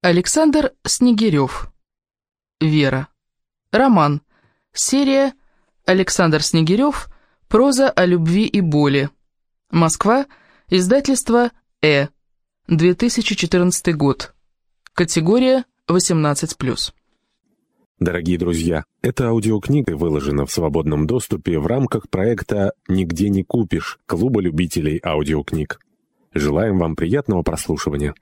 Александр Снегирев. Вера. Роман. Серия Александр Снегирев. Проза о любви и боли. Москва. Издательство «Э». 2014 год. Категория 18+. Дорогие друзья, эта аудиокнига выложена в свободном доступе в рамках проекта «Нигде не купишь» Клуба любителей аудиокниг. Желаем вам приятного прослушивания.